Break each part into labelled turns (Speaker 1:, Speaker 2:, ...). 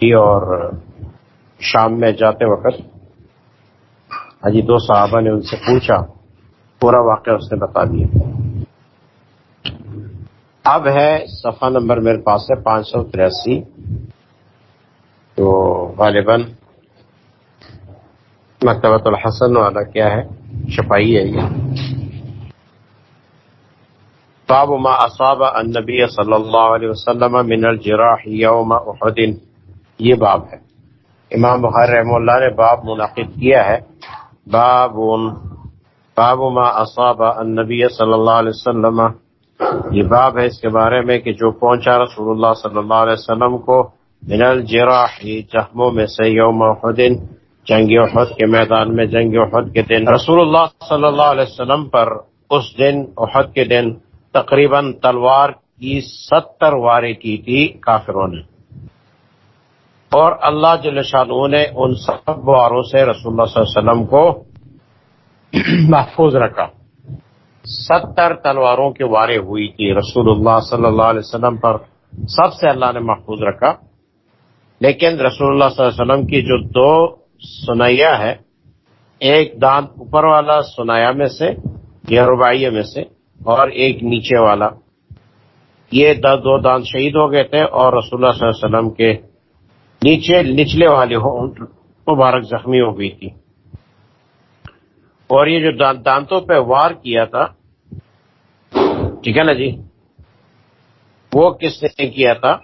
Speaker 1: اور شام میں جاتے وقت حجی دو صحابہ نے ان سے پوچھا، پورا واقعہ اس نے بتا دیا۔ اب ہے صفحہ نمبر میرے پاس ہے پانچ سو تریاسی تو غالباً مکتبۃ الحسن والا کیا ہے چھپائی ہے یہ۔ باب ما اصاب النبی صلی اللہ علیہ وسلم من الجراح یوم احد۔ یہ باب ہے۔ امام بخار رحم اللہ نے باب منعقد کیا ہے۔ باب باب ما اصاب النبی صلی اللہ علیہ وسلم۔ یہ باب ہے اس کے بارے میں کہ جو پہنچا رسول اللہ صلی اللہ علیہ وسلم کو من الجراح جہموں میں سے یوم احد، جنگ احد کے میدان میں، جنگ احد کے دن۔ رسول اللہ صلی اللہ علیہ وسلم پر اس دن، احد کے دن تقریباً تلوار کی ستر واریں کی تھی کافروں نے۔ اور اللہ جل شاہ نے ان سب واروں سے رسول اللہ صلی اللہ علیہ وسلم کو محفوظ رکھا۔ ستر تلواروں کی واریں ہوئی تھی رسول اللہ صلی اللہ علیہ وسلم پر۔ سب سے اللہ نے محفوظ رکھا۔ لیکن رسول اللہ صلی اللہ علیہ وسلم کی جو دو سنیا ہے ایک دانت اوپر والا سنایا میں سے یا ربائیے میں سے، اور ایک نیچے والا۔ یہ دو دان شہید ہو گئے تھے اور رسول اللہ صلی اللہ علیہ وسلم کے نیچے نچلے والے مبارک زخمی ہو گئی تھی۔ اور یہ جو دانتوں پہ وار کیا تھا، ٹھیک ہے نا جی؟ وہ کس نے کیا تھا؟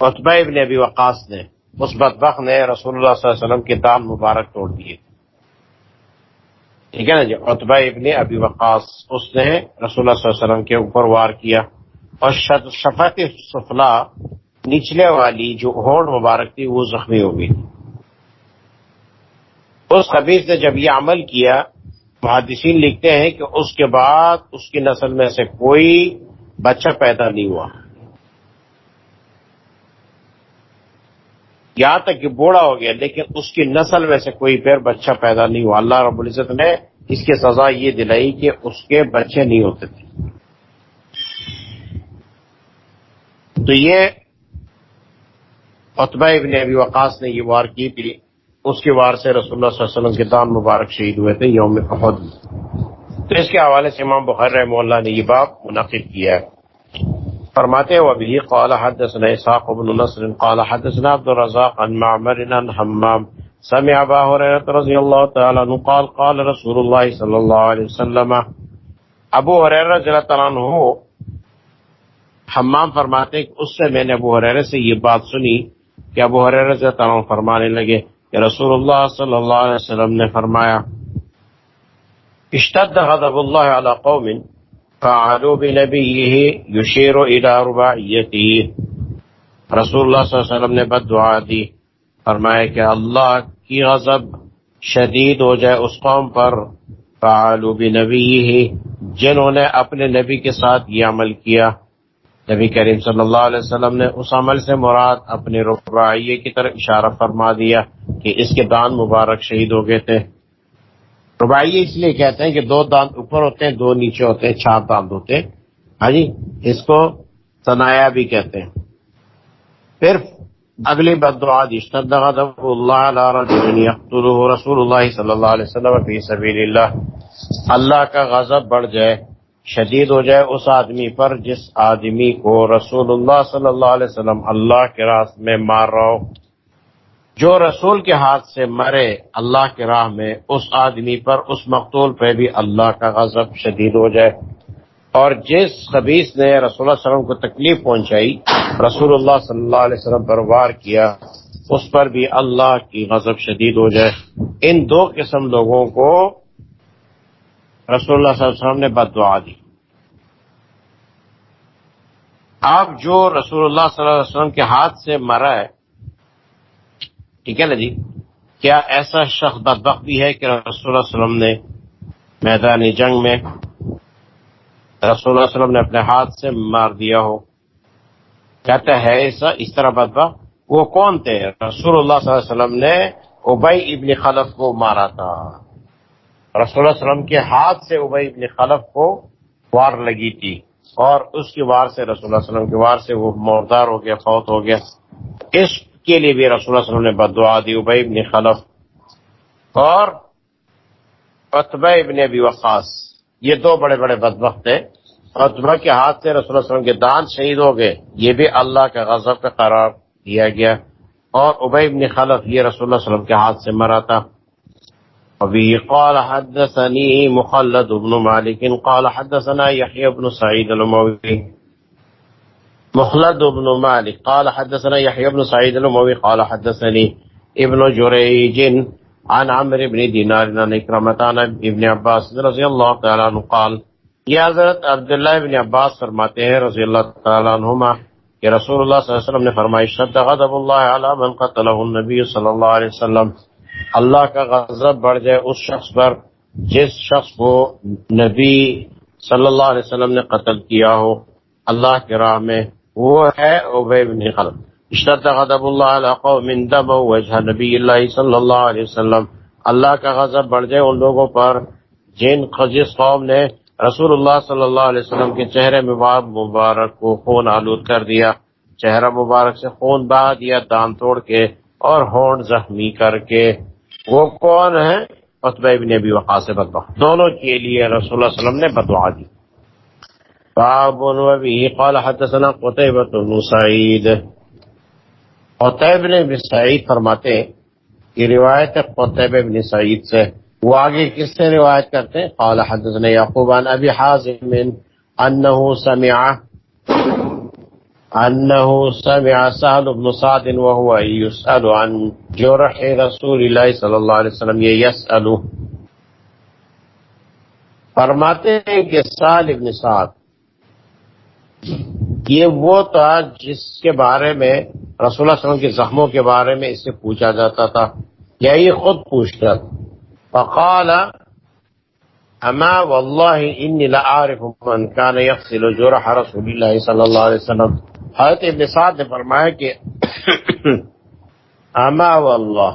Speaker 1: اتبا ابن ابی وقاص نے۔ اس بدبخ نے رسول اللہ صلی اللہ علیہ وسلم کے دان مبارک توڑ دیے۔ ٹھیک ہے نا جی؟ اتبا ابن ابی وقاص، اس نے رسول اللہ صلی اللہ علیہ وسلم کے اوپر وار کیا۔ اور شفت سفلا نچلے والی جو ہوڑ مبارک تھی، وہ زخمی ہو گئی اس خبیص نے جب یہ عمل کیا، محدثین لکھتے ہیں کہ اس کے بعد اس کی نسل میں سے کوئی بچہ پیدا نہیں ہوا۔ یہاں تک کہ بوڑھا ہو گیا، لیکن اس کی نسل میں سے کوئی پھر بچہ پیدا نہیں ہوا۔ اللہ رب العزت نے اس کی سزا یہ دلائی کہ اس کے بچے نہیں ہوتے تھے۔ تو یہ اتبا ابن ابی وقاص نے یہ وار کی تھی، اس کے وار سے رسول اللہ صلی اللہ علیہ وسلم کے دان مبارک شہید ہوئے تھے، یوم احد۔ تو اس کے حوالے سے امام بخیر رحم اللہ نے یہ باب منعقد کیا ہے۔ فرماتے و ابھی قال حدثنا اسحاق بن نصر قال حدثنا عبد الرزاق عن معمر عن حمام۔ سمع ابا هريره رضي الله تعالى عنه قال قال رسول الله صلى الله عليه وسلم۔ ابو هريره رضی اللہ تعالی عنہ حمام فرماتے کہ اس سے میں نے ابو ہریرہ سے یہ بات سنی کہ ابو ہریرہ رضی اللہ فرمانے لگے کہ رسول اللہ صلی اللہ علیہ وسلم نے فرمایا، اشتد غضب الله على قوم فعلوا بنبيه يشير الى رباعيته رسول اللہ صلی اللہ علیہ وسلم نے بد دعا دی، فرمایا کہ اللہ کی غضب شدید ہو جائے اس قوم پر۔ فعلوا بنبيه جنہوں نے اپنے نبی کے ساتھ یہ عمل کیا۔ نبی کریم صلی اللہ علیہ وسلم نے اس عمل سے مراد اپنے رباعیے کی طرف اشارہ فرما دیا کہ اس کے دان مبارک شہید ہو گئے تھے۔ ربائی اس لیے کہتے ہیں کہ دو دانت اوپر ہوتے ہیں، دو نیچے ہوتے ہیں، چار دانت ہوتے ہیں۔ ہاں جی اس کو تنایا بھی کہتے ہیں۔ پھر اگلی بد دعا اللہ رسول اللہ صلی اللہ علیہ وسلم فی سبیل اللہ۔ اللہ کا غضب بڑھ جائے۔ شدید ہو جائے اس آدمی پر جس آدمی کو رسول اللہ صلی اللہ علیہ وسلم اللہ کے راست میں مار رہا ہو۔ جو رسول کے ہاتھ سے مرے اللہ کے راہ میں، اس آدمی پر، اس مقتول پہ بھی اللہ کا غضب شدید ہو جائے۔ اور جس خبیص نے رسول اللہ علیہ وسلم کو تکلیف پہنچائی، رسول اللہ صلی اللہ علیہ وسلم پر وار کیا، اس پر بھی اللہ کی غضب شدید ہو جائے۔ ان دو قسم لوگوں کو رسول اللہ صلی اللہ علیہ وسلم نے بد دعا دی۔ اب جو رسول اللہ صلی اللہ علیہ وسلم کے ہاتھ سے مرا ہے، ٹھیک ہے نا جی؟ کیا ایسا شخص بدبخت بھی ہے کہ رسول اللہ علیہ وسلم نے میدان جنگ میں رسول اللہ علیہ وسلم نے اپنے ہاتھ سے مار دیا ہو؟ کہتا ہے، ایسا اس طرح بدبخت؟ وہ کون تھے؟ رسول اللہ صلی اللہ علیہ وسلم نے ابئی ابن خلف کو مارا تھا۔ رسول اللہ علیہ وسلم کے ہاتھ سے ابئی ابن خلف کو وار لگی تھی۔ اور اس کی وار سے رسول اللہ علیہ وسلم کی وار سے وہ مردار ہو گیا، فوت ہو گیا۔ اس کے لیے بھی رسول اللہ علیہ وسلم نے بدعا دی ابئی ابن خلف۔ اور اتبا ابن ابی وقاص۔ یہ دو بڑے بڑے بدبخت ہیں۔ اتبا کے ہاتھ سے رسول اللہ علیہ وسلم کے دان شہید ہو گئے۔ یہ بھی اللہ کے غضب کا قرار دیا گیا۔ اور ابئی ابن خلف یہ رسول اللہ علیہ وسلم کے ہاتھ سے مرا تھا۔ ابھی قال حدثني مخلد بن مالك قال حدثنا يحيى بن سعيد الاموي مخلد بن مالك قال حدثنا يحيى بن سعيد الاموي قال حدثني ابن جريج عن عمرو بن دينار عن اكرمة عن ابن عباس رضي الله تعالى عنه قال یہ حضرت عبداللہ ابن عباس فرماتے ہیں رضی اللہ تعالیٰ عنہما کہ رسول اللہ صلی اللہ علیہ وسلم نے فرمائی شد غضب اللہ علی من قتلہ النبی صلی اللہ علیہ وسلم اللہ کا غضب بڑھ جائے اس شخص پر جس شخص کو نبی صلی اللہ علیہ وسلم نے قتل کیا ہو، اللہ کے راہ میں وہ ہے عبی بن خلف۔ اشتد غضب اللہ علی قوم دب وجہ نبی اللہ صلی اللہ علیہ وسلم۔ اللہ کا غضب بڑھ جائے ان لوگوں پر جن جس قوم نے رسول اللہ صلی اللہ علیہ وسلم کے چہرے مبارک کو خون آلود کر دیا، چہرہ مبارک سے خون بہا دیا، دان توڑ کے اور ہونڈ زخمی کر کے وہ کون ہے اتبع ابن ابی وقاص سے بدوا دونوں کے لیے رسول اللہ علیہ وسلم نے بدوا دی۔ باب وبه قال حدثنا قتيبة بن سعيد قتيبة بن سعيد فرماتے ہیں، یہ روایت ہے قتيبة بن سعيد سے۔ وہ آگے کس سے روایت کرتے ہیں؟ قال حدثنا يعقوب عن ابي حازم انه سمع انه سمع سهل بن سعد وهو يسأل عن جرح رسول الله صلی اللہ علیہ وسلم، یہ يسأل فرماتے ہیں کہ سال ابن سعد، یہ وہ تھا جس کے بارے میں رسول اللہ علیہ وسلم کے زخموں کے بارے میں اس سے پوچھا جاتا تھا یا یہ خود پوچھتا تھا۔ فقال، اما والله انی لعارف من كان يغسل جرح رسول الله صلی اللہ علیہ وسلم۔ حضرت ابن سعد نے فرمایا کہ اما واللہ،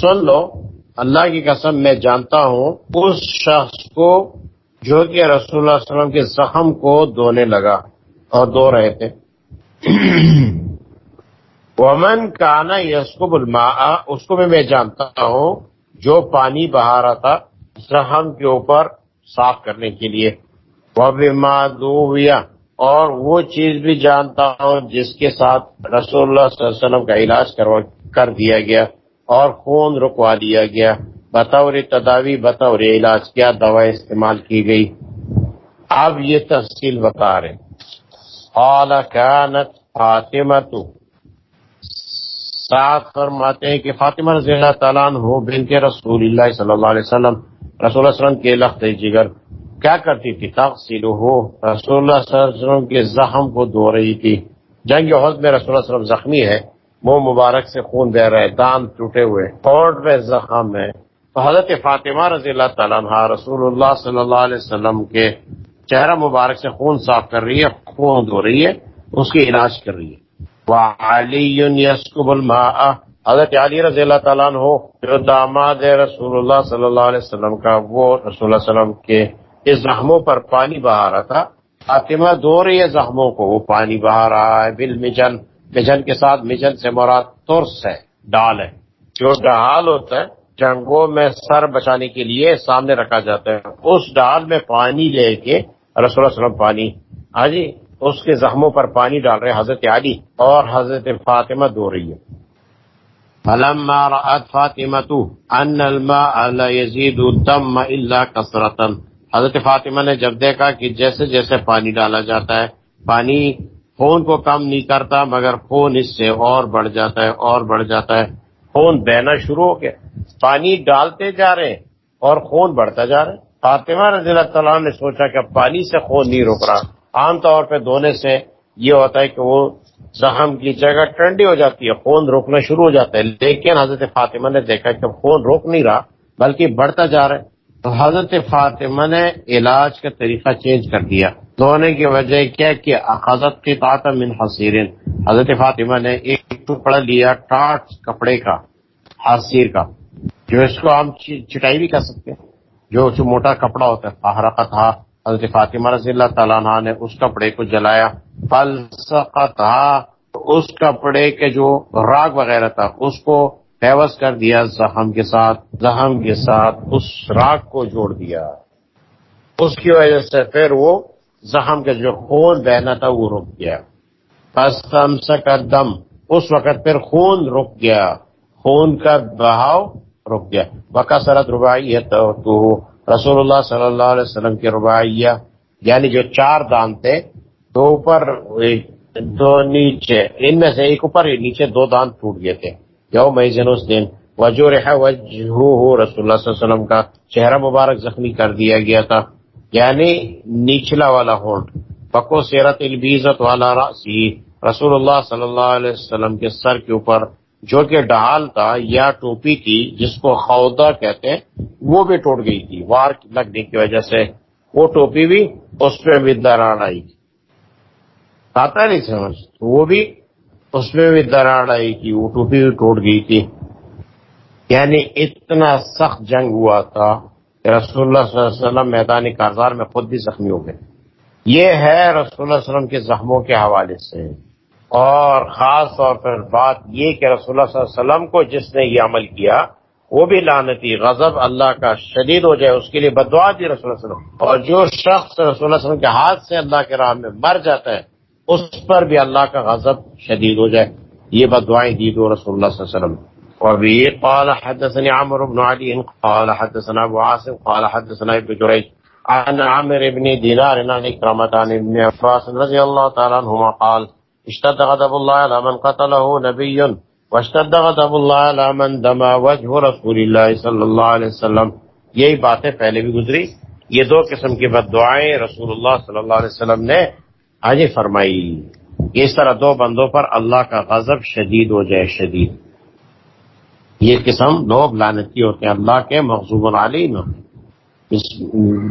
Speaker 1: سن لو، اللہ کی قسم میں جانتا ہوں، اس شخص کو جو کہ رسول اللہ علیہ وسلم کے زخم کو دھونے لگا اور دو رہے تھے۔ ومن کانا یسکب الماء، اس کو بھی میں جانتا ہوں جو پانی بہا رہا تھا زخم کے اوپر صاف کرنے کے لیے۔ وہ بھی اور وہ چیز بھی جانتا ہوں جس کے ساتھ رسول اللہ صلی اللہ علیہ وسلم کا علاج کر دیا گیا اور خون رکوا دیا گیا۔ بطور تداوی، بطور علاج کیا دوا استعمال کی گئی؟ اب یہ تفصیل بتا رہے قال كانت فاطمہ تو ساتھ فرماتے ہیں کہ فاطمہ رضی اللہ تعالیٰ عنہ بنت رسول اللہ صلی اللہ علیہ وسلم، رسول اللہ علیہ وسلم کے لخت جگر۔ کیا کرتی تھی؟ تفصیل ہو رسول اللہ صلی اللہ علیہ وسلم کے زخم کو دھو رہی تھی. جنگ عہد میں رسول اللہ علیہ وسلم زخمی ہے. وہ مبارک سے خون بہ رہے دان ٹوٹے ہوئے. کوٹ میں زخم ہے. تو حضرت فاطمہ رضی اللہ تعالیٰ عنہ رسول اللہ صلی اللہ علیہ وسلم کے چہرہ مبارک سے خون صاف کر رہی ہے، خون دھو رہی ہے، اس کی علاج کر رہی ہے. وعلی یسکب الماء. حضرت علی رضی اللہ تعالیٰ عنہ جو داماد رسول اللہ صلی اللہ علیہ وسلم کا، وہ رسول اللہ علیہ وسلم کے اس زخموں پر پانی بہا رہا تھا۔ فاطمہ دو رہی ہے زخموں کو، وہ پانی بہا رہا ہے۔ بل مجن مجن کے ساتھ مجن سے مراد ترس ہے، ڈال ہے۔ جو ڈال ہوتا ہے، جنگوں میں سر بچانے کے لیے سامنے رکھا جاتا ہے۔ اس ڈال میں پانی لے کے رسول اللہ علیہ وسلم پانی ہاں جی اس کے زخموں پر پانی ڈال رہے حضرت علی اور حضرت فاطمہ دو رہی ہے فلما رأت فاطمة ان الماء لا يزيد الدم الا كثرة حضرت فاطمہ نے جب دیکھا کہ جیسے جیسے پانی ڈالا جاتا ہے، پانی خون کو کم نہیں کرتا، مگر خون اس سے اور بڑھ جاتا ہے، اور بڑھ جاتا ہے۔ خون بہنا شروع ہو گیا۔ پانی ڈالتے جا رہے ہیں اور خون بڑھتا جا رہا ہے۔ فاطمہ رضی اللہ تعالیٰ نے سوچا کہ پانی سے خون نہیں روک رہا۔ عام طور پہ دھونے سے یہ ہوتا ہے کہ وہ زخم کی جگہ ٹھنڈی ہو جاتی ہے، خون روکنا شروع ہو جاتا ہے۔ لیکن حضرت فاطمہ نے دیکھا کہ خون روک نہیں رہا، بلکہ بڑھتا جا رہا ہے۔ تو حضرت فاطمہ نے علاج کا طریقہ چینج کر دیا۔ دھونے کی وجہ کیا کہ حضرت کی تعتم من حسیرن حضرت فاطمہ نے ایک ٹکڑا لیا ٹاٹ کپڑے کا حسیر کا، جو اس کو ہم چٹائی بھی کر سکتے ہیں۔ جو موٹا کپڑا ہوتا ہے کا تھا۔ حضرت فاطمہ رضی اللہ تعالیٰ عنہ نے اس کپڑے کو جلایا۔ پل اس کپڑے کے جو راگ وغیرہ تھا، اس کو پیوس کر دیا، زخم کے ساتھ، زخم کے ساتھ اس راگ کو جوڑ دیا۔ اس کی وجہ سے پھر وہ زخم کا جو خون بہنا تھا، وہ رک گیا۔ بس کا دم اس وقت پھر خون رک گیا۔ خون کا بہاؤ رک گیا۔ بکا سرد تو رسول اللہ صلی اللہ علیہ وسلم کے رباعیہ یعنی جو چار دان تھے، دو اوپر دو نیچے، ان میں سے ایک اوپر نیچے، دو دان ٹوٹ گئے تھے۔ یو میزن اس دن وجو رہ رسول اللہ صلی اللہ علیہ وسلم کا چہرہ مبارک زخمی کر دیا گیا تھا یعنی نیچلا والا ہونٹ بکو سیرت البیزت والا راسی رسول اللہ صلی اللہ علیہ وسلم کے سر کے اوپر جو کہ ڈہال تھا یا ٹوپی تھی، جس کو خودا کہتے ہیں، وہ بھی ٹوٹ گئی تھی، وار لگنے کی وجہ سے وہ ٹوپی بھی اس پہ بھی دراڑ آئی تھی۔ آتا نہیں سمجھ، وہ بھی اس میں بھی دراڑ آئی تھی وہ ٹوپی بھی ٹوٹ گئی تھی۔ یعنی اتنا سخت جنگ ہوا تھا کہ رسول اللہ صلی اللہ علیہ وسلم میدانی کارزار میں خود بھی زخمی ہو گئے۔ یہ ہے رسول اللہ علیہ وسلم کے زخموں کے حوالے سے۔ اور خاص طور پر بات یہ کہ رسول اللہ صلی اللہ علیہ وسلم کو جس نے یہ عمل کیا، وہ بھی لانتی غضب اللہ کا شدید ہو جائے، اس کے لیے بدعا دی رسول اللہ علیہ وسلم۔ اور جو شخص رسول اللہ علیہ وسلم کے ہاتھ سے اللہ کے راہ میں مر جاتا ہے اس پر بھی اللہ کا غضب شدید ہو جائے۔ یہ بدعائیں دی دو رسول اللہ صلی اللہ علیہ وسلم۔ وبه قال حدثني عمرو بن علي قال حدثنا ابو عاصم، قال حدثنا ابن جريج عن عمرو بن دينار عن كرامة عن ابن عباس رضي الله تعالى عنهما قال، اشتد غضب الله على من قتله نبي واشتد غضب الله على من دما وجه رسول الله صلی اللہ علیہ وسلم۔ یہی باتیں پہلے بھی گزری۔ یہ دو قسم کی بد دعائیں رسول اللہ صلی اللہ علیہ وسلم نے آج فرمائی، اس طرح دو بندوں پر اللہ کا غضب شدید ہو جائے شدید۔ یہ قسم لوگ لانتی ہوتے ہیں، اللہ کے مغضوب علیم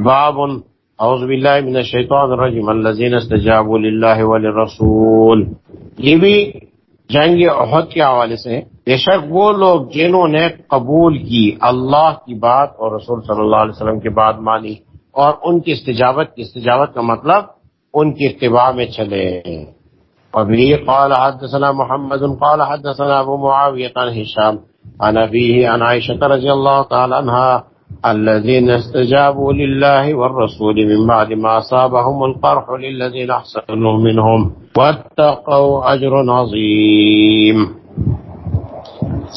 Speaker 1: باب اعوذ باللہ من الشیطان الرجیم، الذین استجابوا للہ وللرسول۔ یہ بھی جنگ احد کے حوالے سے بے شک وہ لوگ جنہوں نے قبول کی اللہ کی بات اور رسول صلی اللہ علیہ وسلم کی بات مانی اور ان کی استجابت کی استجابت کا مطلب ان کی اتباع میں چلے۔ ابھی قال حدثنا محمد، قال حدثنا ابو معاویہ عن هشام، عن ابيه عن عائشة رضي الله تعالى عنها، الذين استجابوا لله والرسول من بعد ما أصابهم القرح للذين أحسنوا منهم واتقوا أجر عظيم۔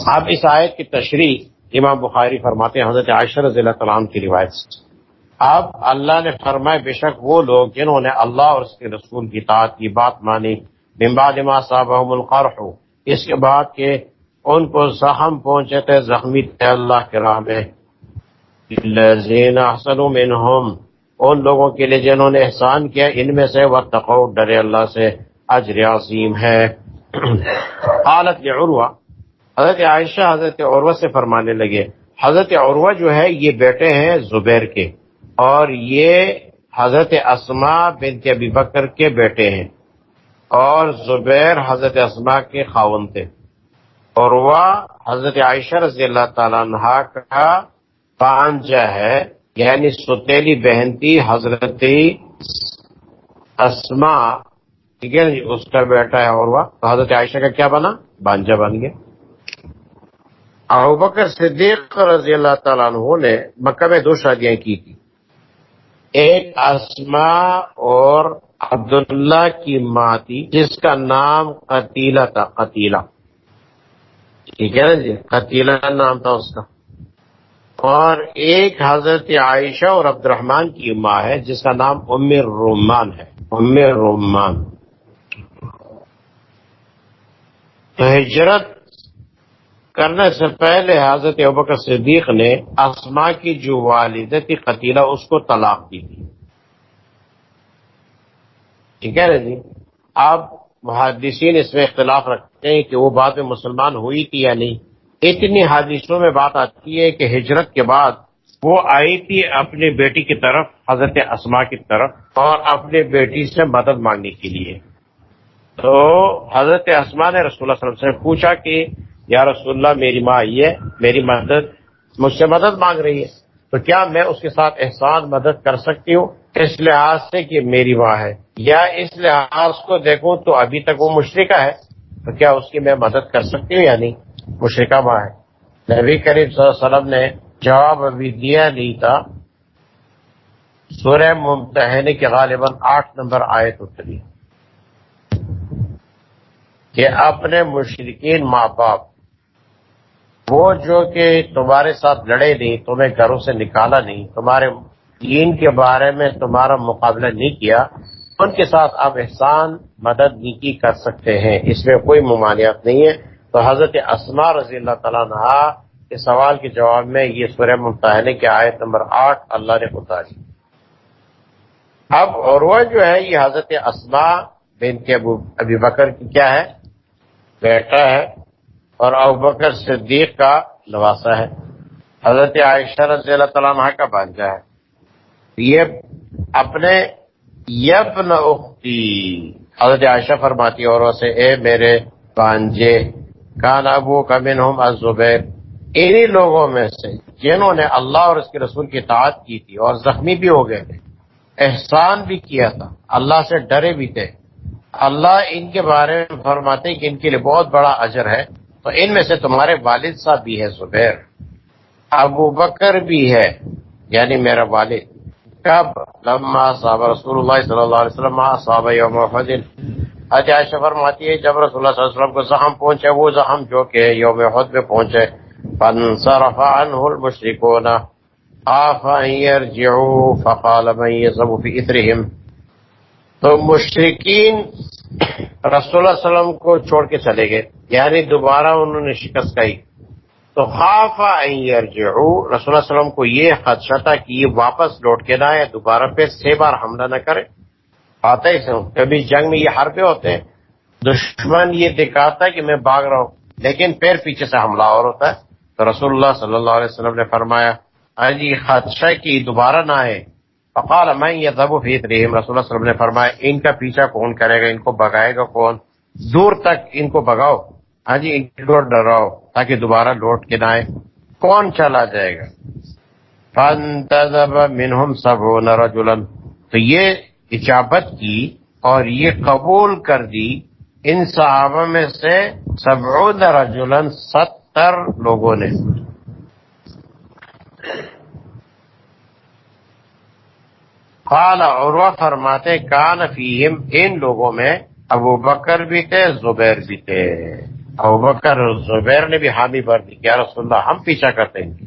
Speaker 1: اب اس آیت کی تشریح امام بخاری فرماتے ہیں، حضرت عائشہ رضی اللہ عنہ کی روایت سے۔ اب اللہ نے فرمائے بے شک وہ لوگ جنہوں نے اللہ اور اس کے رسول کی طاعت کی بات مانی، من بعد ما صابهم القرح، اس کے بعد کہ ان کو زخم پہنچے تھے، زخمی تھے اللہ کے راہ میں۔ منہم ان لوگوں کے لیے جنہوں نے احسان کیا، ان میں سے وہ ڈرے اللہ سے، اجر عظیم ہے۔ حالت عروہ حضرت عائشہ حضرت عروہ سے فرمانے لگے، حضرت عروہ جو ہے، یہ بیٹے ہیں زبیر کے۔ اور یہ حضرت اسما بنت ابی بکر کے بیٹے ہیں اور زبیر حضرت اسما کے خاون تھے۔ اور وہ حضرت عائشہ رضی اللہ تعالیٰ عنہ کا پانجا ہے یعنی ستیلی بہن تھی حضرت اسما ٹھیک ہے جی، اس کا بیٹا ہے اور وہ حضرت عائشہ کا کیا بنا؟ بانجا بن گیا۔ ابوبکر صدیق رضی اللہ تعالیٰ عنہ نے مکہ میں دو شادیاں کی تھی ایک اسما اور عبداللہ کی ماں تھی جس کا نام قتیلہ تھا، قتیلہ۔ ٹھیک ہے نا جی؟ قتیلہ نام تھا اس کا۔ اور ایک حضرت عائشہ اور عبد الرحمان کی ماں ہے، جس کا نام ام رومان ہے۔ ام رومان تو ہجرت کرنے سے پہلے حضرت ابکر صدیق نے اسما کی جو والد تھی قتیلہ، اس کو طلاق دی تھی۔ ٹھیک ہے نا جی؟ اب محدثین اس میں اختلاف رکھتے ہیں کہ وہ بعد میں مسلمان ہوئی تھی یا نہیں۔ اتنی حادثوں میں بات آتی ہے کہ ہجرت کے بعد وہ آئی تھی اپنی بیٹی کی طرف، حضرت اسما کی طرف، اور اپنے بیٹی سے مدد مانگنے کے لیے۔ تو حضرت اسما نے رسول اللہ صلی اللہ علیہ وسلم سے پوچھا کہ یا رسول اللہ، میری ماں آئی ہے، میری مدد، مجھ سے مدد مانگ رہی ہے۔ تو کیا میں اس کے ساتھ احسان، مدد کر سکتی ہوں؟ اس لحاظ سے کہ میری ماں ہے۔ یا اس لحاظ کو دیکھوں تو ابھی تک وہ مشرقہ ہے۔ تو کیا اس کی میں مدد کر سکتی ہوں یا نہیں؟ مشرقہ ماں ہے۔ نبی کریم صلی اللہ علیہ وسلم نے جواب ابھی دیا نہیں تھا۔ سورہ ممتحنے کے غالباً آٹھ نمبر آیت اتری۔ کہ اپنے مشرقین ماں باپ وہ جو کہ تمہارے ساتھ لڑے نہیں، تمہیں گھروں سے نکالا نہیں، تمہارے دین کے بارے میں تمہارا مقابلہ نہیں کیا، ان کے ساتھ آپ احسان، مدد نیکی کر سکتے ہیں۔ اس میں کوئی ممانعت نہیں ہے۔ تو حضرت اسما رضی اللہ تعالیٰ نہا کے سوال کے جواب میں یہ سورہ ممتحنے کی آیت نمبر آٹھ اللہ نے اتاری۔ اب اور وہ جو ہے، یہ حضرت اسما بن کے ابھی بکر کی کیا ہے؟ بیٹا ہے۔ اور ابکر صدیق کا لواسا ہے۔ حضرت عائشہ رضی اللہ تعالیٰ عنہ کا بانجا ہے۔ یہ اپنے یبن اختی، حضرت عائشہ فرماتی اور سے اے میرے بانجے، کان ابو کمن ہوں زبیر انہی لوگوں میں سے جنہوں نے اللہ اور اس کے رسول کی اطاعت کی تھی اور زخمی بھی ہو گئے تھے، احسان بھی کیا تھا، اللہ سے ڈرے بھی تھے۔ اللہ ان کے بارے میں فرماتے کہ ان کے لیے بہت بڑا اجر ہے۔ تو ان میں سے تمہارے والد صاحب بھی ہے زبیر، ابو بکر بھی ہے یعنی میرا والد۔ کب؟ لما صاحب رسول اللہ صلی اللہ علیہ وسلم صحابہ یوم حج عائشہ فرماتی ہے، جب رسول اللہ صلی اللہ علیہ وسلم کو زخم پہنچے، وہ زخم جو کہ یوم حد میں پہنچے فانصرف عنه المشركون آف ان يرجعوا فقال من يصب في اثرهم تو مشرقین رسول اللہ علیہ وسلم کو چھوڑ کے چلے گئے۔ یعنی دوبارہ انہوں نے شکست کہی۔ تو خاف رسول اللہ علیہ وسلم کو یہ خدشہ تھا کہ یہ واپس لوٹ کے نہ آئے، دوبارہ پہ چھ بار حملہ نہ کرے۔ آتا ہی سے کبھی جنگ میں یہ حربے ہوتے ہیں۔ دشمن یہ دکھاتا ہے کہ میں بھاگ رہا ہوں، لیکن پیر پیچھے سے حملہ اور ہوتا ہے۔ تو رسول اللہ صلی اللہ علیہ وسلم نے فرمایا ہاں جی خدشہ کی دوبارہ نہ آئے۔ فقال میں یہ دب فیت رحیم رسول اللہ وسلم نے فرمایا، ان کا پیچھا کون کرے گا؟ ان کو بگائے گا کون؟ دور تک ان کو بگاؤ ہاں جی ان کو ڈراؤ تاکہ دوبارہ لوٹ کے نہ آئے کون چلا جائے گا؟ فانتظب منہم سب رجلا۔ تو یہ اجابت کی اور یہ قبول کر دی، ان صحابہ میں سے سب رجلا ستر لوگوں نے۔ قال، عروہ فرماتے، کان فیہم، ان لوگوں میں ابو بکر بھی تھے، زبیر بھی تھے۔ بکر زبیر نے بھی حامی بھر دی کیا رسول اللہ، ہم پیچھا کرتے ہیں ان کی۔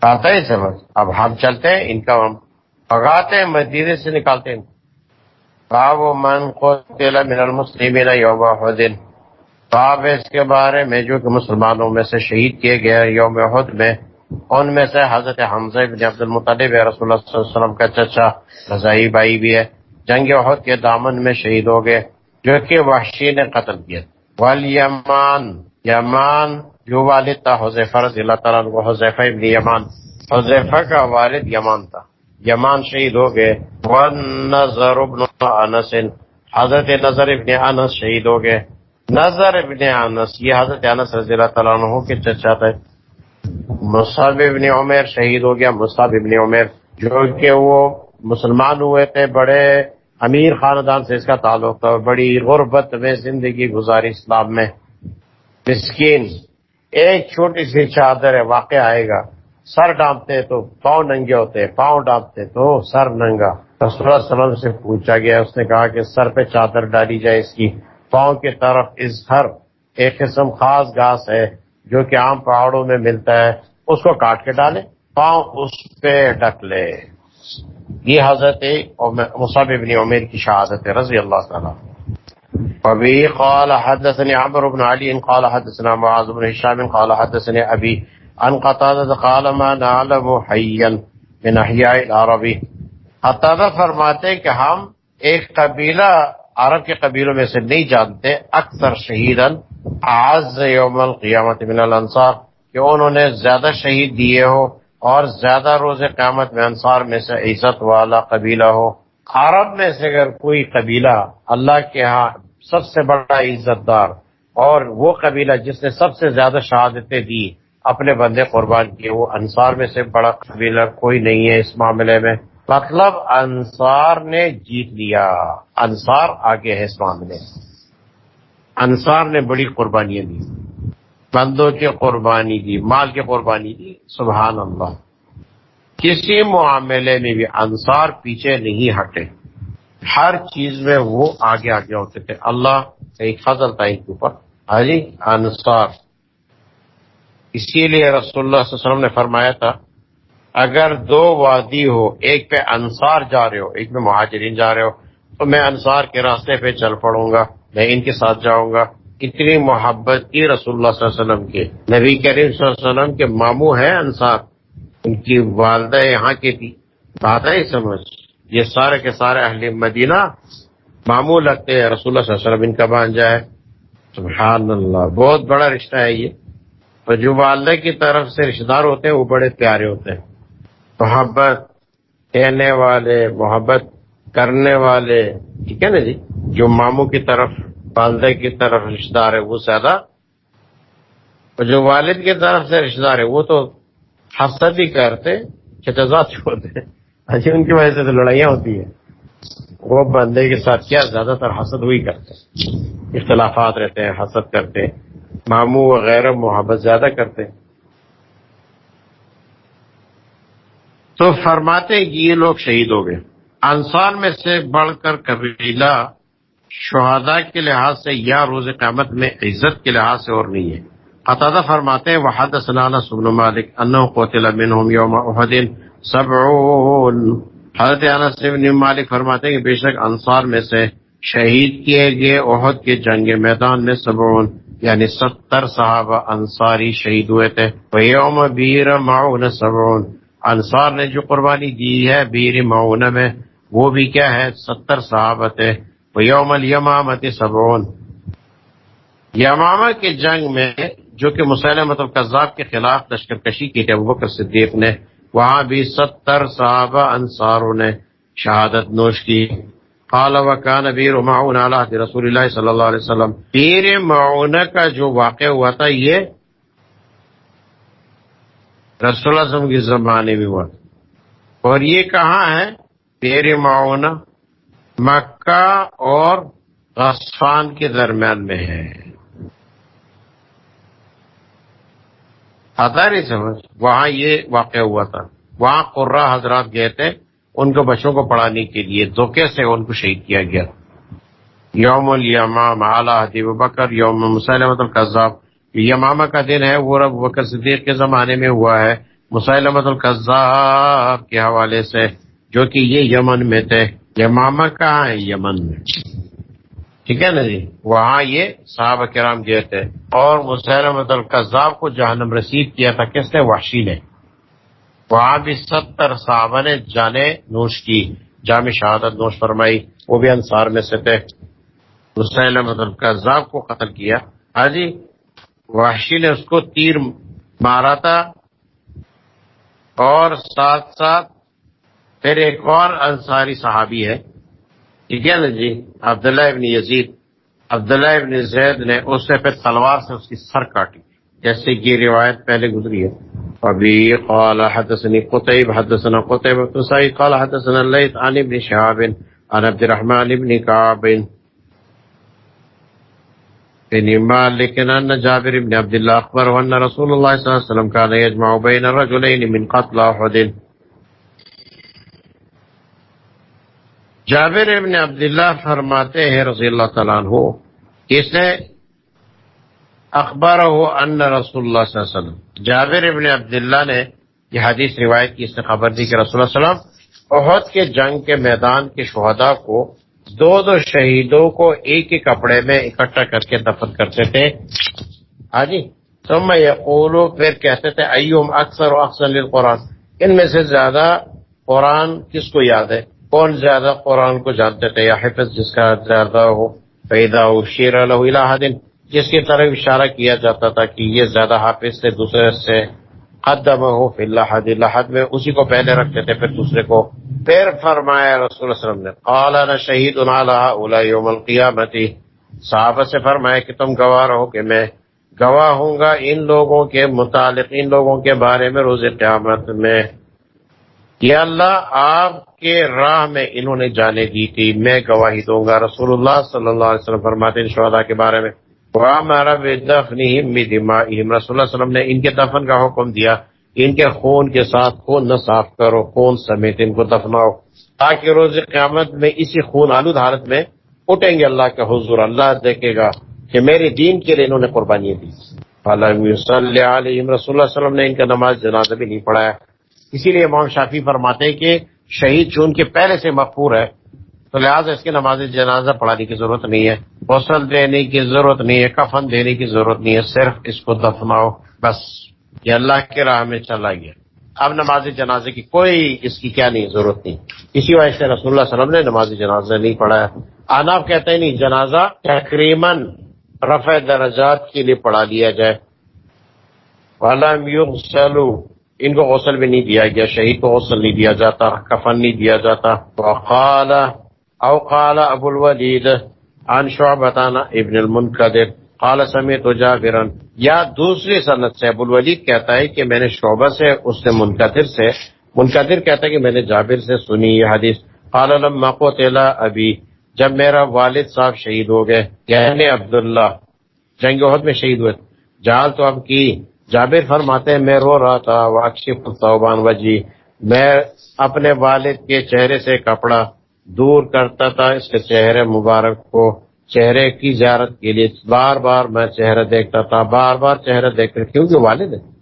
Speaker 1: آتا ہے سمجھ اب ہم چلتے ہیں، ان کا ہم پگاتے ہیں، مدینے سے نکالتے ہیں۔ باب من کو من المسلمین یوم حدن باب اس کے بارے میں جو کہ مسلمانوں میں سے شہید کیے گئے یوم حد میں، ان میں سے حضرت حمزہ بن عبد المطلب ہے، رسول اللہ صلی اللہ علیہ وسلم کا چچا رضائی بھائی بھی ہے۔ جنگ عہد کے دامن میں شہید ہو گئے، جو کہ وحشی نے قتل کیا۔ والیمان یمان، جو والد تھا حضیفہ رضی اللہ تعالیٰ عنہ حضیفہ ابن یمان۔ حضیفہ کا والد یمان تھا۔ یمان شہید ہو گئے۔ ونظر ابن انس حضرت نظر ابن انس شہید ہو گئے۔ نظر ابن انس یہ حضرت انس رضی اللہ تعالیٰ عنہ کے چچا تھے۔ مصعب ابن عمر شہید ہو گیا۔ مصعب ابن عمر، جو کہ وہ مسلمان ہوئے تھے، بڑے امیر خاندان سے اس کا تعلق تھا بڑی غربت میں زندگی گزاری اسلام میں۔ مسکین، ایک چھوٹی سی چادر ہے واقع آئے گا۔ سر ڈانپتے تو پاؤں ننگے ہوتے پاؤں ڈانپتے تو سر ننگا۔ رسول اللہ وسلم سے پوچھا گیا، اس نے کہا کہ سر پہ چادر ڈالی جائے اس کی۔ پاؤں کی طرف اظہر ایک قسم خاص گھاس ہے جو کہ عام پہاڑوں میں ملتا ہے، اس کو کاٹ کے ڈالے، پاؤں اس پہ ڈک لے۔ یہ حضرت مصعب بن عمر کی شہادت ہے، رضی اللہ تعالیٰ وبه قال حدثني عمرو بن علي قال حدثنا معاذ بن هشام، قال حدثني ابي عن قتادة قال ما نعلم حيا من احياء العرب قتادة فرماتے ہیں کہ ہم ایک قبیلہ عرب کے قبیلوں میں سے نہیں جانتے، اکثر شہیدا اعز یوم القیامت من الانصار، کہ انہوں نے زیادہ شہید دیے ہو اور زیادہ روز قیامت میں انصار میں سے عزت والا قبیلہ ہو۔ عرب میں سے اگر کوئی قبیلہ اللہ کے ہاں سب سے بڑا عزت دار اور وہ قبیلہ جس نے سب سے زیادہ شہادتیں دی اپنے بندے قربان کیے، وہ انصار میں سے بڑا قبیلہ کوئی نہیں ہے اس معاملے میں۔ مطلب انصار نے جیت لیا۔ انصار آگے ہے اس معاملے انصار نے بڑی قربانیاں دی۔ بندوں کی قربانی دی، مال کی قربانی دی، سبحان اللہ۔ کسی معاملے میں بھی انصار پیچھے نہیں ہٹے۔ ہر چیز میں وہ آگے آگے ہوتے تھے۔ اللہ ایک فضل تھا کے اوپر۔ حاجی انصار۔ اسی لیے رسول اللہ صلی اللہ علیہ وسلم نے فرمایا تھا، اگر دو وادی ہو، ایک پہ انصار جا رہے ہو، ایک پہ مہاجرین جا رہے ہو، تو میں انصار کے راستے پہ چل پڑوں گا، میں ان کے ساتھ جاؤں گا۔ اتنی محبت کی رسول اللہ صلی اللہ علیہ وسلم کے نبی کریم صلی اللہ علیہ وسلم کے ماموں ہیں انصار۔ ان کی والدہ یہاں کی تھی۔ بات ہے سمجھ۔ یہ سارے کے سارے اہل مدینہ ماموں لگتے ہیں۔ رسول اللہ صلی اللہ علیہ وسلم ان کا بانجا ہے۔ سبحان اللہ۔ بہت بڑا رشتہ ہے یہ۔ تو جو والدہ کی طرف سے رشتے دار ہوتے ہیں، وہ بڑے پیارے ہوتے ہیں۔ محبت کہنے والے، محبت کرنے والے، ٹھیک ہے نا جی؟ جو ماموں کی طرف والدہ کی طرف رشتے دار ہے، وہ زیادہ۔ اور جو والد کی طرف سے رشتے دار ہے، وہ تو حسد ہی کرتے چچازات چھوڑتے۔ اچھی ان کی وجہ سے تو لڑائیاں ہوتی ہیں۔ وہ بندے کے ساتھ کیا زیادہ تر حسد ہوئی کرتے۔ اختلافات رہتے ہیں حسد کرتے۔ ماموں وغیرہ محبت زیادہ کرتے۔ تو فرماتے یہ لوگ شہید ہو گئے۔ انصار میں سے بڑھ کر قبیلہ شہداء کے لحاظ سے یا روز قیامت میں عزت کے لحاظ سے اور نہیں ہے۔ قطادہ فرماتے ہیں وحد سنانا سبن مالک انہو قتل منہم یوم احدین سبعون۔ حضرت انس بن مالک فرماتے ہیں کہ بے شک انصار میں سے شہید کیے گئے عہد کے جنگ میدان میں سبعون یعنی ستر صحابہ انصاری شہید ہوئے تھے۔ ویوم بیر معون سبعون۔ انصار نے جو قربانی دی ہے بیر معون میں، وہ بھی کیا ہے؟ ستر صحابہ تھے۔ ویوم الیمامت سبعون۔ یمامہ کے جنگ میں جو کہ مسلمت القذاب مطلب کے خلاف لشکر کشی کی ہے ابوبکر صدیق نے، وہاں بھی ستر صحابہ انصاروں نے شہادت نوش کی۔ قال وکان بیر معون علی رسول اللہ صلی اللہ علیہ وسلم۔ بیر معون کا جو واقع ہوا تھا، یہ رسول اللہ وسلم کے زمانے میں ہوا اور یہ کہاں ہے؟ بیر معون مکہ اور غصفان کے درمیان میں ہے۔ آتا نہیں سمجھ، وہاں یہ واقع ہوا تھا۔ وہاں قرہ حضرات گئے تھے، ان کو بچوں کو پڑھانے کے لیے دھوکے سے ان کو شہید کیا گیا۔ یوم الیمام اعلیٰ حدیب بکر، یوم مسلمت القذاب۔ یمامہ کا دن ہے، وہ رب بکر صدیق کے زمانے میں ہوا ہے۔ مسلمت القذاب کے حوالے سے، جو کہ یہ یمن میں تھے۔ یمامہ کہاں ہے یمن میں۔ ٹھیک ہے نا جی؟ وہاں یہ صحابہ کرام گئے تھے اور مسلمت القذاب کو جہنم رسید کیا تھا، کس نے؟ وحشی نے۔ وہاں بھی ستر صحابہ نے جانے نوش کی، جامع شہادت نوش فرمائی، وہ بھی انصار میں سے تھے۔ مسلمت القذاب کو قتل کیا۔ ہاں جی وحشی نے اس کو تیر مارا تھا اور ساتھ ساتھ پھر ایک اور انصاری صحابی ہے ٹھیک ہے نا جی عبداللہ ابن یزید عبداللہ ابن زید نے اس سے پھر تلوار سے اس کی سر کاٹی جیسے کہ روایت پہلے گزری ہے ابھی قال حدثني قتيب حدثنا قتيبة بن سعيد قال حدثنا الليث عن ابن شهاب عن عبد الرحمن بن كعب بن مالك أن جابر بن عبد الله أخبره أن رسول الله صلى الله جابر ابن عبداللہ فرماتے ہیں رضی اللہ تعالیٰ عنہ کس نے اخبار ہو ان رسول اللہ صلی اللہ علیہ وسلم، جابر ابن عبداللہ نے یہ حدیث روایت کی اس نے خبر دی کہ رسول اللہ علیہ وسلم عہد کے جنگ کے میدان کے شہداء کو دو دو شہیدوں کو ایک ہی کپڑے میں اکٹھا کر کے دفن کرتے تھے۔ ہاں جی ثم یقولو، پھر کہتے تھے ایوم اکثر و اکثر للقرآن، ان میں سے زیادہ قرآن کس کو یاد ہے؟ کون زیادہ قرآن کو جانتے تھے یا حفظ جس کا زیادہ ہو؟ پیدا ہو شیر الہ دن جس کی طرف اشارہ کیا جاتا تھا کہ یہ زیادہ حافظ سے دوسرے سے قدم ہو فی اللہ لحد میں اسی کو پہلے رکھتے تھے، پھر دوسرے کو۔ پھر فرمایا رسول اللہ علیہ وسلم نے، قال شہید اولا یوم القیامتی صحابہ سے فرمایا کہ تم گواہ رہو کہ میں گواہ ہوں گا ان لوگوں کے متعلق، ان لوگوں کے بارے میں روز قیامت میں۔ یا اللہ آپ کے راہ میں انہوں نے جانے دی تھی۔ میں گواہی دوں گا۔ رسول اللہ صلی اللہ علیہ وسلم فرماتے ہیں شہدا کے بارے میں ہمارا رسول اللہ صلی اللہ علیہ وسلم نے ان کے دفن کا حکم دیا۔ ان کے خون کے ساتھ خون نہ صاف کرو، خون سمیت ان کو دفناؤ، تاکہ روز قیامت میں اسی خون آلود حالت میں اٹھیں گے۔ اللہ کے حضور اللہ دیکھے گا کہ میرے دین کے لیے انہوں نے قربانی دی۔ صلی علیہ رسول اللہ وسلم نے ان کا نماز جنازہ بھی نہیں پڑھایا۔ اسی لیے امام شافی فرماتے ہیں کہ شہید چون کے پہلے سے مقبور ہے، تو لہٰذا اس کے نماز جنازہ پڑھانے کی ضرورت نہیں ہے، غسل دینے کی ضرورت نہیں ہے، کفن دینے کی ضرورت نہیں ہے، صرف اس کو دفناؤ بس۔ یہ اللہ کے راہ میں چلا گیا۔ اب نماز جنازے کی کوئی اس کی کیا نہیں، ضرورت نہیں۔ اسی وجہ سے رسول اللہ علیہ وسلم نے نماز جنازہ نہیں پڑھایا۔ آناب کہتے ہیں نہیں، جنازہ تقریباً رفع درجات کے لیے پڑھا دیا جائے۔ سلو ان کو غسل بھی نہیں دیا گیا، شہید کو غسل نہیں دیا جاتا، کفن نہیں دیا جاتا۔ وقال، او قال ابو الولید عن شعبتانا ابن المنقدر قال سمیت جابرا۔ یا دوسری سنت سے ابو الولید کہتا ہے کہ میں نے شعبہ سے، اس نے منقدر سے منقدر کہتا ہے کہ میں نے جابر سے سنی یہ حدیث۔ قال لما قتل ابی، جب میرا والد صاحب شہید ہو گئے یعنی عبداللہ، جنگ عہد میں شہید ہوئے۔ جال تو اب کی۔ جابر فرماتے ہیں، میں رو رہا تھا واقشف صوبان وجی۔ میں اپنے والد کے چہرے سے کپڑا دور کرتا تھا، اس کے چہرے مبارک کو چہرے کی زیارت کے لیے بار بار میں چہرہ دیکھتا تھا، بار بار چہرہ دیکھتا کیونکہ والد ہے؟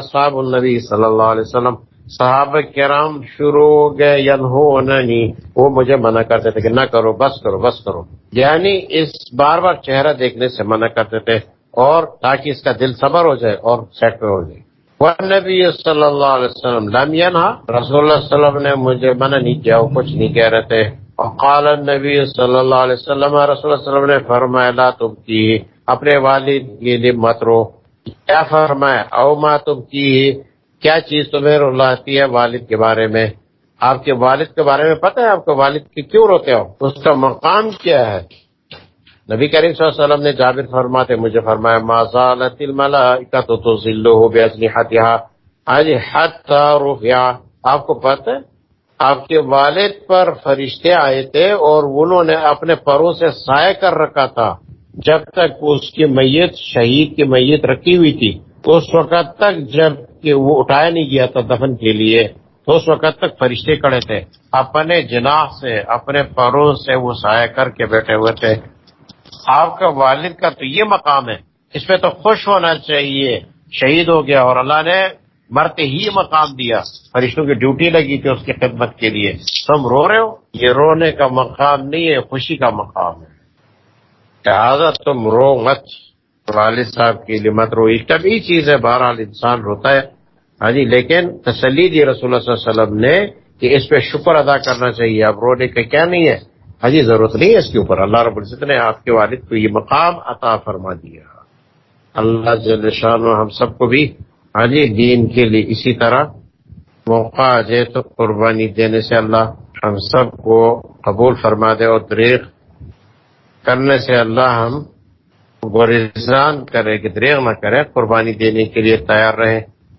Speaker 1: صاحب النبی صلی اللہ علیہ وسلم۔ صحابہ کرام شروع گئے، ینہوننی۔ وہ مجھے منع کرتے تھے کہ نہ کرو، بس کرو بس کرو۔ یعنی اس بار بار چہرہ دیکھنے سے منع کرتے تھے۔ اور تاکہ اس کا دل صبر ہو جائے اور سیٹ پہ ہو جائے۔ وہ نبی صلی اللہ علیہ وسلم لم ینہا رسول اللہ صلی اللہ علیہ وسلم نے مجھے منع نہیں کیا، وہ کچھ نہیں کہہ رہے تھے۔ وقال النبی صلی اللہ علیہ وسلم، رسول اللہ صلی اللہ علیہ وسلم نے فرمایا، لا تم کی اپنے والد کے لیے مت رو۔ کیا فرمایا؟ او ما تم کی کیا چیز تمہیں رلاتی ہے والد کے بارے میں؟ آپ کے والد کے بارے میں پتہ ہے آپ کے والد کی کیوں روتے ہو؟ اس کا مقام کیا ہے؟ نبی کریم صلی اللہ علیہ وسلم نے جابر فرماتے، مجھے فرمایا، ما زالت الملائکہ تو ذلہ بیاسنحتها آج حتی رفع آپ کو پتہ ہے آپ کے والد پر فرشتے آئے تھے اور انہوں نے اپنے پروں سے سائے کر رکھا تھا۔ جب تک اس کی میت شہید کی میت رکھی ہوئی تھی، اس وقت تک جبکہ وہ اٹھایا نہیں گیا تھا دفن کے لیے، تو اس وقت تک فرشتے کڑے تھے۔ اپنے جناح سے، اپنے پروں سے وہ سایہ کر کے بیٹھے ہوئے تھے۔ آپ کا والد کا تو یہ مقام ہے، اس پہ تو خوش ہونا چاہیے، شہید ہو گیا اور اللہ نے مرتے ہی مقام دیا۔ فرشتوں کی ڈیوٹی لگی تھی اس کی خدمت کے لیے۔ تم رو رہے ہو؟ یہ رونے کا مقام نہیں ہے خوشی کا مقام ہے۔ لہٰذا تم رو مت۔ والد صاحب کی لیے مت رو۔ طبی چیز ہے، بہرحال انسان روتا ہے۔ ہاں جی لیکن تسلی دی رسول اللہ صلی اللہ علیہ وسلم نے کہ اس پہ شکر ادا کرنا چاہیے۔ اب رونے کا کیا نہیں ہے؟ ہاں جی ضرورت نہیں ہے اس کے اوپر۔ اللہ رب العزت نے آپ کے والد کو یہ مقام عطا فرما دیا۔ اللہ جل شان ہم سب کو بھی ہاں جی دین کے لیے اسی طرح موقع آ جائے تو قربانی دینے سے اللہ ہم سب کو قبول فرما دے اور دریغ کرنے سے اللہ ہم گریزان کرے کہ دریغ نہ کرے، قربانی دینے کے لیے تیار رہے۔